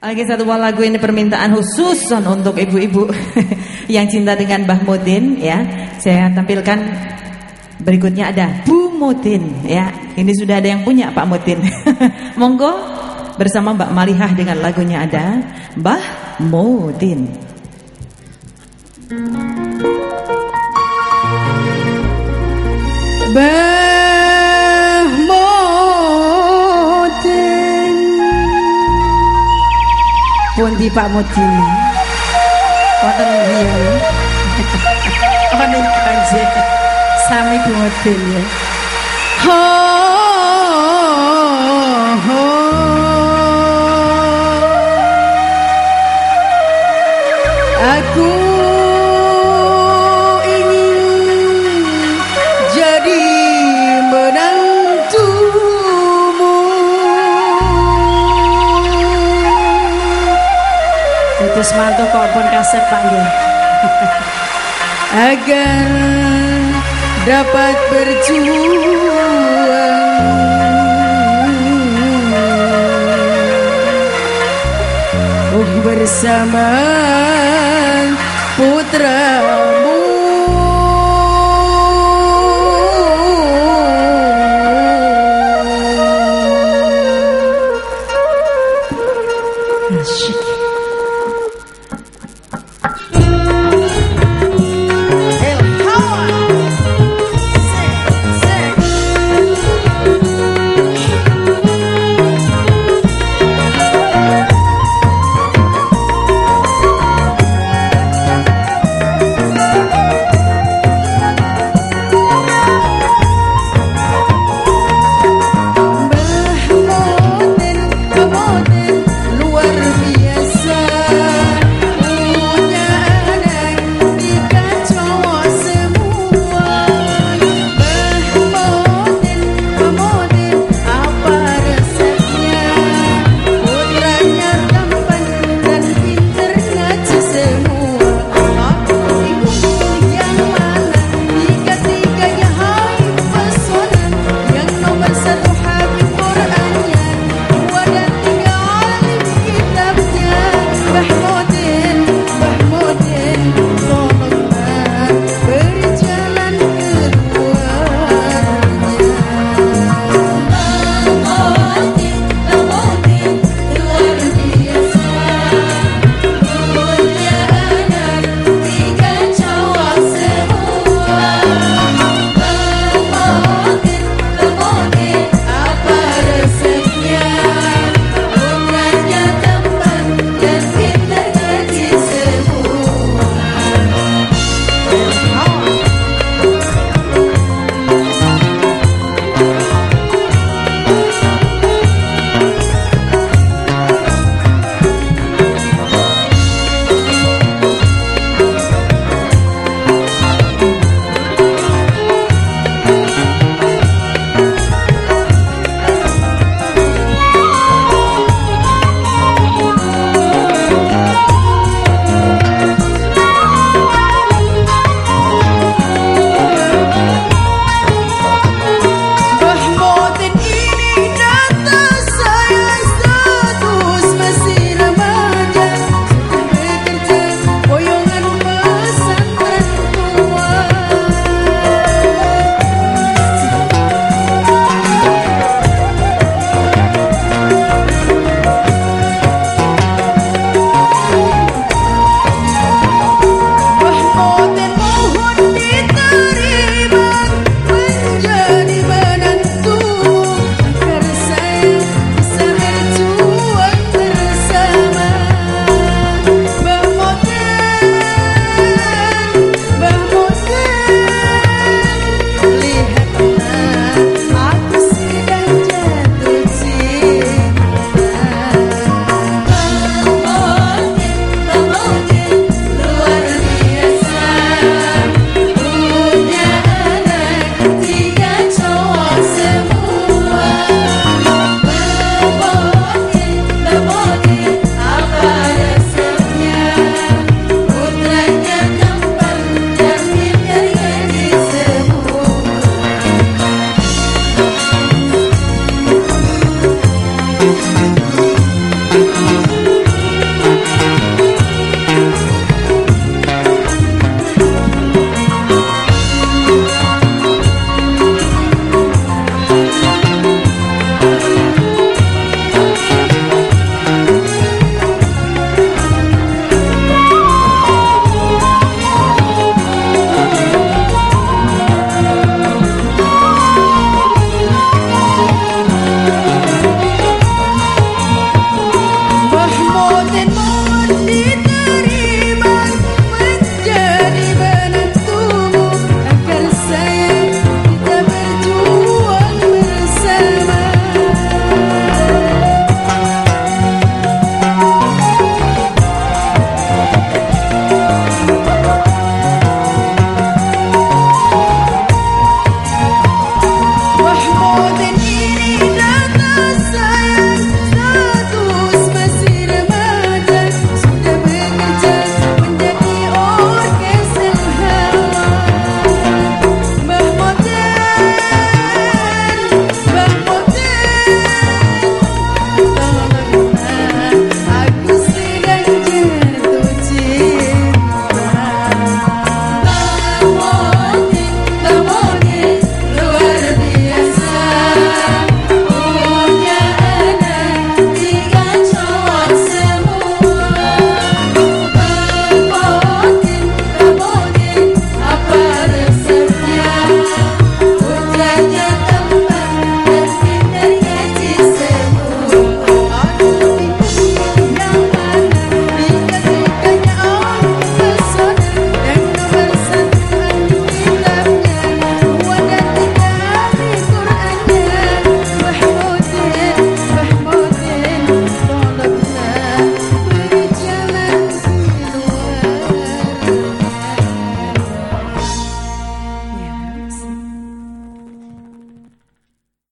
Oke satu buah lagu ini permintaan khusus untuk ibu-ibu yang cinta dengan Mbah Mudin ya. Saya tampilkan berikutnya ada Bu Mudin ya. Ini sudah ada yang punya Pak Mudin. Monggo bersama Mbak Malihah dengan lagunya ada Mbah Mudin. Bah pundi Pak Mudi. Wonten riyen wonten kanje sami Mudi ya Gus Manto kok pun kaset Pak nggih. Agar dapat berjuang Oh bersama putramu